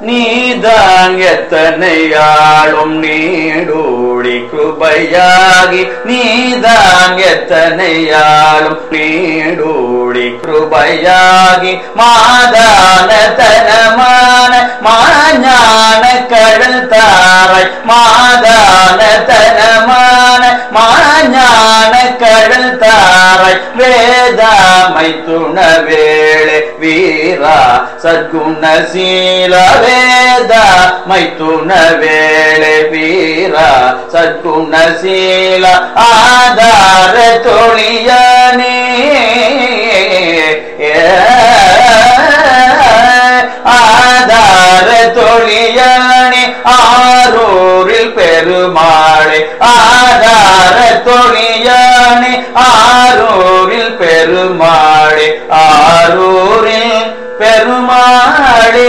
நீதான் எத்தனை ஆளும் நீடூழி கிருபையாகி நீதான் எத்தனை ஆளும் நீடூழி கிருபையாகி மாதான தனமான மாஞான கடல் தாரை மாதான தனமான மாஞான கடல் தாரை வேதாமை துணவேளே வீரா சற்குணசீல வேத மைத்துண வேளை வீரா சற்குணசீல ஆதார தொழியனே. ஆதார தொழியனே ஆரூரில் பெருமாளே. ஆதார தொழியனே ஆரூரில் பெருமா പെരുമാളേ